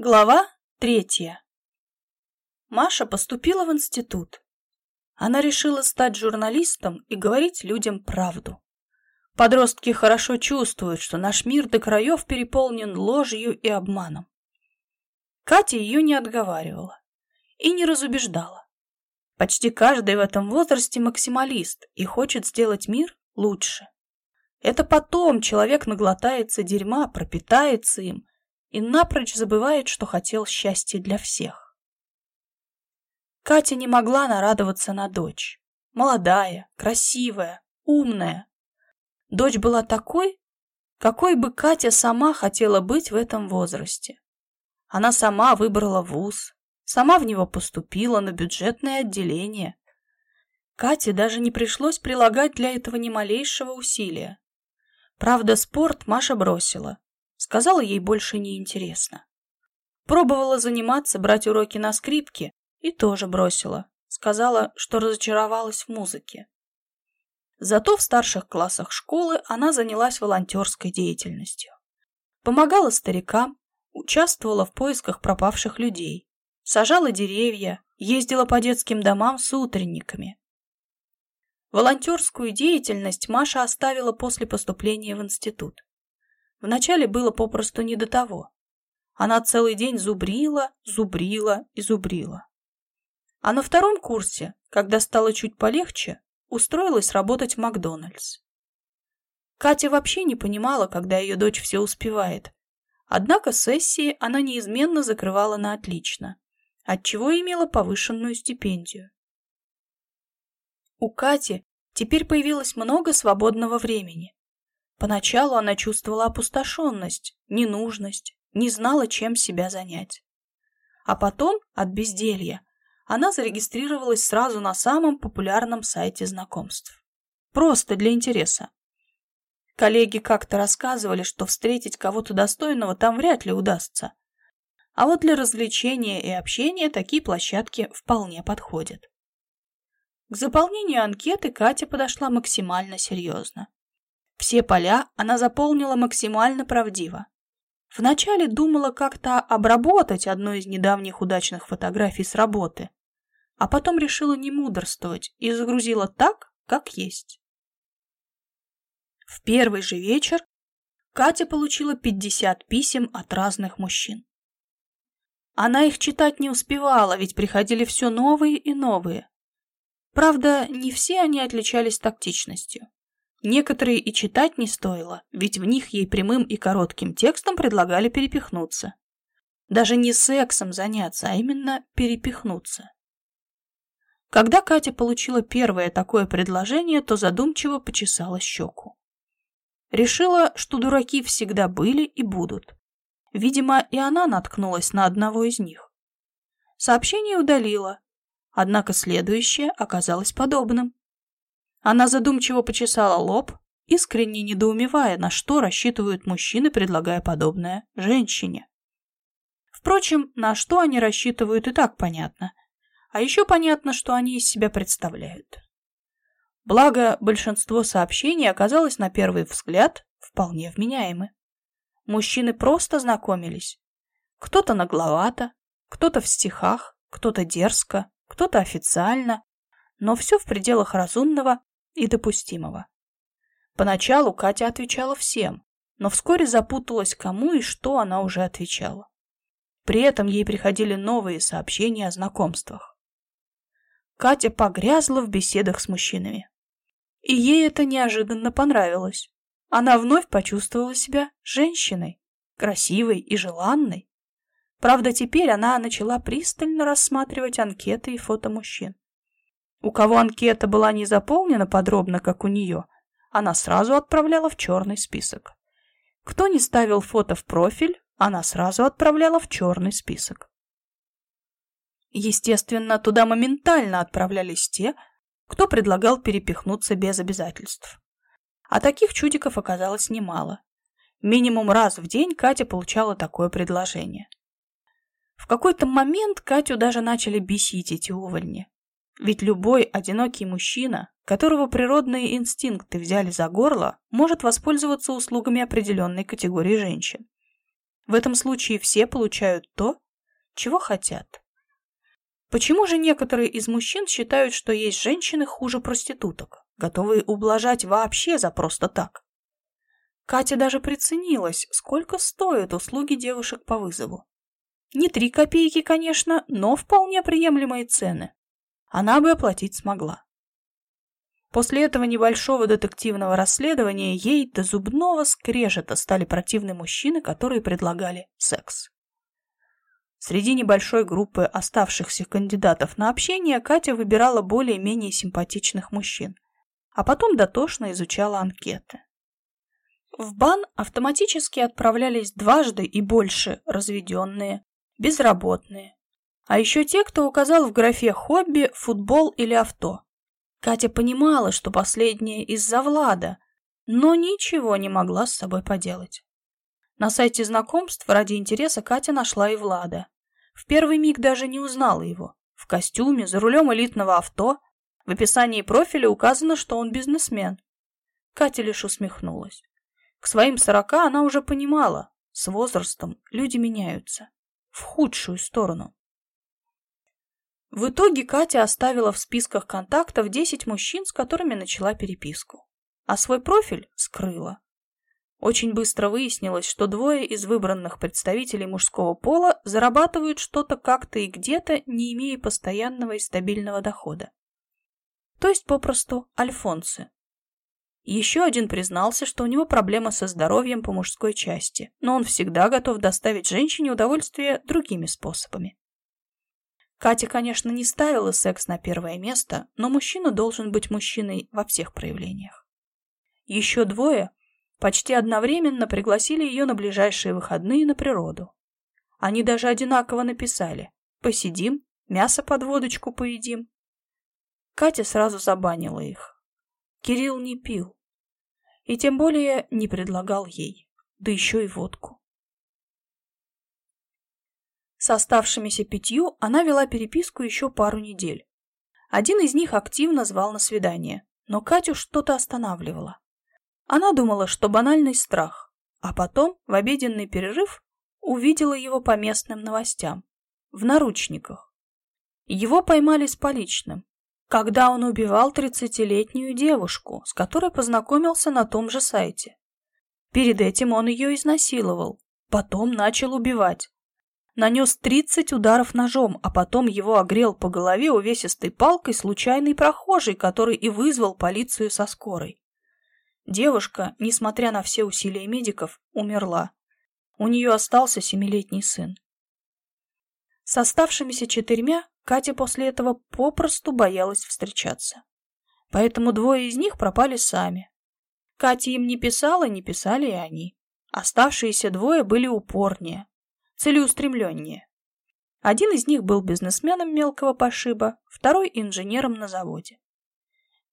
Глава третья. Маша поступила в институт. Она решила стать журналистом и говорить людям правду. Подростки хорошо чувствуют, что наш мир до краев переполнен ложью и обманом. Катя ее не отговаривала и не разубеждала. Почти каждый в этом возрасте максималист и хочет сделать мир лучше. Это потом человек наглотается дерьма, пропитается им и напрочь забывает, что хотел счастья для всех. Катя не могла нарадоваться на дочь. Молодая, красивая, умная. Дочь была такой, какой бы Катя сама хотела быть в этом возрасте. Она сама выбрала вуз, сама в него поступила на бюджетное отделение. Кате даже не пришлось прилагать для этого ни малейшего усилия. Правда, спорт Маша бросила, Сказала, ей больше не интересно. Пробовала заниматься, брать уроки на скрипке и тоже бросила. Сказала, что разочаровалась в музыке. Зато в старших классах школы она занялась волонтерской деятельностью. Помогала старикам, участвовала в поисках пропавших людей, сажала деревья, ездила по детским домам с утренниками. Волонтерскую деятельность Маша оставила после поступления в институт. Вначале было попросту не до того. Она целый день зубрила, зубрила и зубрила. А на втором курсе, когда стало чуть полегче, устроилась работать в Макдональдс. Катя вообще не понимала, когда ее дочь все успевает. Однако сессии она неизменно закрывала на отлично, отчего имела повышенную стипендию. У Кати теперь появилось много свободного времени, Поначалу она чувствовала опустошенность, ненужность, не знала, чем себя занять. А потом, от безделья, она зарегистрировалась сразу на самом популярном сайте знакомств. Просто для интереса. Коллеги как-то рассказывали, что встретить кого-то достойного там вряд ли удастся. А вот для развлечения и общения такие площадки вполне подходят. К заполнению анкеты Катя подошла максимально серьезно. Все поля она заполнила максимально правдиво. Вначале думала как-то обработать одну из недавних удачных фотографий с работы, а потом решила не мудрствовать и загрузила так, как есть. В первый же вечер Катя получила 50 писем от разных мужчин. Она их читать не успевала, ведь приходили все новые и новые. Правда, не все они отличались тактичностью. Некоторые и читать не стоило, ведь в них ей прямым и коротким текстом предлагали перепихнуться. Даже не сексом заняться, а именно перепихнуться. Когда Катя получила первое такое предложение, то задумчиво почесала щеку. Решила, что дураки всегда были и будут. Видимо, и она наткнулась на одного из них. Сообщение удалила, однако следующее оказалось подобным. Она задумчиво почесала лоб, искренне недоумевая, на что рассчитывают мужчины, предлагая подобное женщине. Впрочем, на что они рассчитывают и так понятно. А еще понятно, что они из себя представляют. Благо, большинство сообщений оказалось на первый взгляд вполне вменяемы. Мужчины просто знакомились. Кто-то нагловато, кто-то в стихах, кто-то дерзко, кто-то официально, но все в пределах разумного и допустимого. Поначалу Катя отвечала всем, но вскоре запуталась, кому и что она уже отвечала. При этом ей приходили новые сообщения о знакомствах. Катя погрязла в беседах с мужчинами. И ей это неожиданно понравилось. Она вновь почувствовала себя женщиной, красивой и желанной. Правда, теперь она начала пристально рассматривать анкеты и фото мужчин. У кого анкета была не заполнена подробно, как у нее, она сразу отправляла в черный список. Кто не ставил фото в профиль, она сразу отправляла в черный список. Естественно, туда моментально отправлялись те, кто предлагал перепихнуться без обязательств. А таких чудиков оказалось немало. Минимум раз в день Катя получала такое предложение. В какой-то момент Катю даже начали бесить эти увольни. Ведь любой одинокий мужчина, которого природные инстинкты взяли за горло, может воспользоваться услугами определенной категории женщин. В этом случае все получают то, чего хотят. Почему же некоторые из мужчин считают, что есть женщины хуже проституток, готовые ублажать вообще за просто так? Катя даже приценилась, сколько стоят услуги девушек по вызову. Не три копейки, конечно, но вполне приемлемые цены. Она бы оплатить смогла. После этого небольшого детективного расследования ей до зубного скрежета стали противны мужчины, которые предлагали секс. Среди небольшой группы оставшихся кандидатов на общение Катя выбирала более-менее симпатичных мужчин, а потом дотошно изучала анкеты. В бан автоматически отправлялись дважды и больше разведенные, безработные, а еще те, кто указал в графе «хобби», «футбол» или «авто». Катя понимала, что последнее из-за Влада, но ничего не могла с собой поделать. На сайте знакомств ради интереса Катя нашла и Влада. В первый миг даже не узнала его. В костюме, за рулем элитного авто. В описании профиля указано, что он бизнесмен. Катя лишь усмехнулась. К своим сорока она уже понимала, с возрастом люди меняются. В худшую сторону. В итоге Катя оставила в списках контактов 10 мужчин, с которыми начала переписку. А свой профиль скрыла. Очень быстро выяснилось, что двое из выбранных представителей мужского пола зарабатывают что-то как-то и где-то, не имея постоянного и стабильного дохода. То есть попросту альфонсы. Еще один признался, что у него проблема со здоровьем по мужской части, но он всегда готов доставить женщине удовольствие другими способами. Катя, конечно, не ставила секс на первое место, но мужчина должен быть мужчиной во всех проявлениях. Еще двое почти одновременно пригласили ее на ближайшие выходные на природу. Они даже одинаково написали «Посидим, мясо под водочку поедим». Катя сразу забанила их. Кирилл не пил. И тем более не предлагал ей, да еще и водку. С оставшимися пятью она вела переписку еще пару недель. Один из них активно звал на свидание, но Катю что-то останавливало. Она думала, что банальный страх, а потом, в обеденный перерыв, увидела его по местным новостям. В наручниках. Его поймали с поличным, когда он убивал тридцатилетнюю девушку, с которой познакомился на том же сайте. Перед этим он ее изнасиловал, потом начал убивать, нанес 30 ударов ножом, а потом его огрел по голове увесистой палкой случайный прохожий, который и вызвал полицию со скорой. Девушка, несмотря на все усилия медиков, умерла. У нее остался семилетний сын. С оставшимися четырьмя Катя после этого попросту боялась встречаться. Поэтому двое из них пропали сами. Катя им не писала, не писали и они. Оставшиеся двое были упорнее, целеустремленнее. Один из них был бизнесменом мелкого пошиба, второй – инженером на заводе.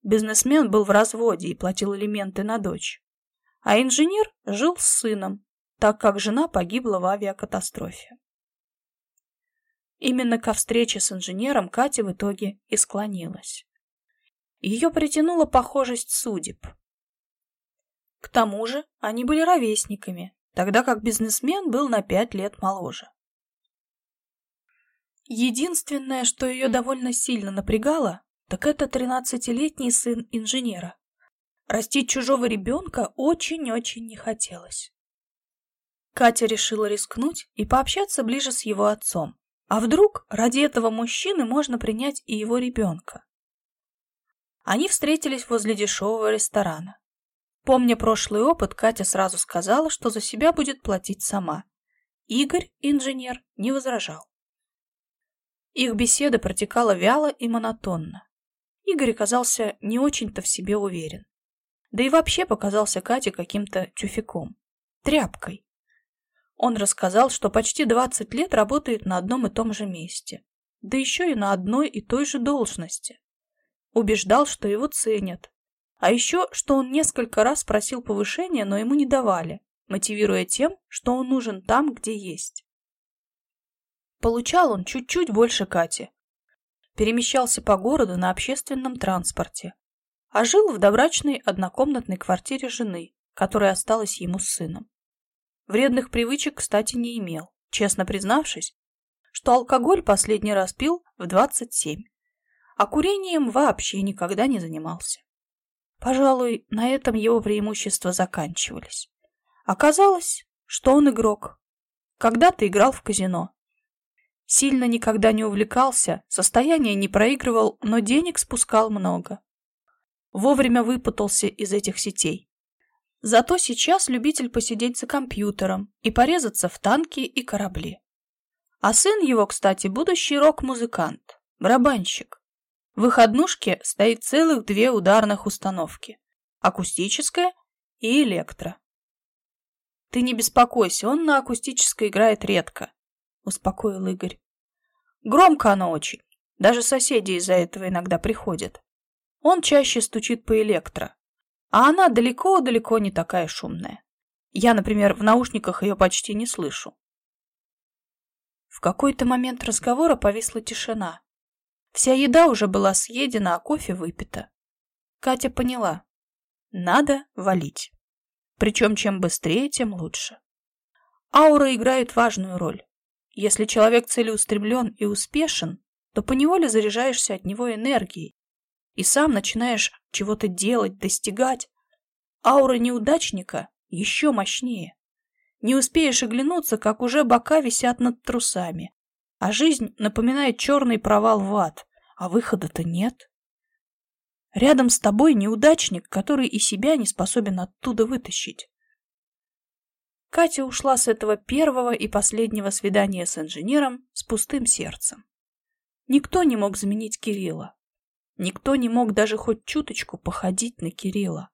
Бизнесмен был в разводе и платил элементы на дочь. А инженер жил с сыном, так как жена погибла в авиакатастрофе. Именно ко встрече с инженером Катя в итоге и склонилась. Ее притянула похожесть судеб. К тому же они были ровесниками, тогда как бизнесмен был на пять лет моложе. Единственное, что ее довольно сильно напрягало, так это тринадцатилетний сын инженера. Растить чужого ребенка очень-очень не хотелось. Катя решила рискнуть и пообщаться ближе с его отцом. А вдруг ради этого мужчины можно принять и его ребенка? Они встретились возле дешевого ресторана. Помня прошлый опыт, Катя сразу сказала, что за себя будет платить сама. Игорь, инженер, не возражал. Их беседа протекала вяло и монотонно. Игорь оказался не очень-то в себе уверен. Да и вообще показался Кате каким-то тюфяком. Тряпкой. Он рассказал, что почти 20 лет работает на одном и том же месте. Да еще и на одной и той же должности. Убеждал, что его ценят, а еще, что он несколько раз просил повышения, но ему не давали, мотивируя тем, что он нужен там, где есть. Получал он чуть-чуть больше Кати. Перемещался по городу на общественном транспорте, а жил в добрачной однокомнатной квартире жены, которая осталась ему с сыном. Вредных привычек, кстати, не имел, честно признавшись, что алкоголь последний раз пил в 27, а курением вообще никогда не занимался. Пожалуй, на этом его преимущества заканчивались. Оказалось, что он игрок. Когда-то играл в казино. Сильно никогда не увлекался, состояние не проигрывал, но денег спускал много. Вовремя выпутался из этих сетей. Зато сейчас любитель посидеть за компьютером и порезаться в танки и корабли. А сын его, кстати, будущий рок-музыкант, барабанщик. В их однушке стоит целых две ударных установки. Акустическая и электро. Ты не беспокойся, он на акустической играет редко, успокоил Игорь. Громко оно очень. Даже соседи из-за этого иногда приходят. Он чаще стучит по электро. А она далеко-далеко не такая шумная. Я, например, в наушниках ее почти не слышу. В какой-то момент разговора повисла тишина. Вся еда уже была съедена, а кофе выпито. Катя поняла. Надо валить. Причем чем быстрее, тем лучше. Аура играет важную роль. Если человек целеустремлен и успешен, то поневоле заряжаешься от него энергией и сам начинаешь чего-то делать, достигать. Аура неудачника еще мощнее. Не успеешь оглянуться, как уже бока висят над трусами, а жизнь напоминает черный провал в ад, а выхода-то нет. Рядом с тобой неудачник, который и себя не способен оттуда вытащить. Катя ушла с этого первого и последнего свидания с инженером с пустым сердцем. Никто не мог заменить Кирилла. Никто не мог даже хоть чуточку походить на Кирилла.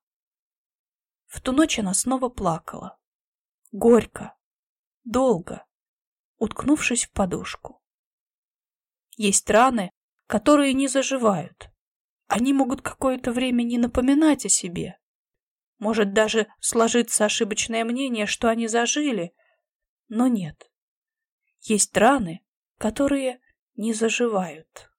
В ту ночь она снова плакала. Горько. Долго. Уткнувшись в подушку. Есть раны, которые не заживают. Они могут какое-то время не напоминать о себе. Может даже сложиться ошибочное мнение, что они зажили. Но нет. Есть раны, которые не заживают.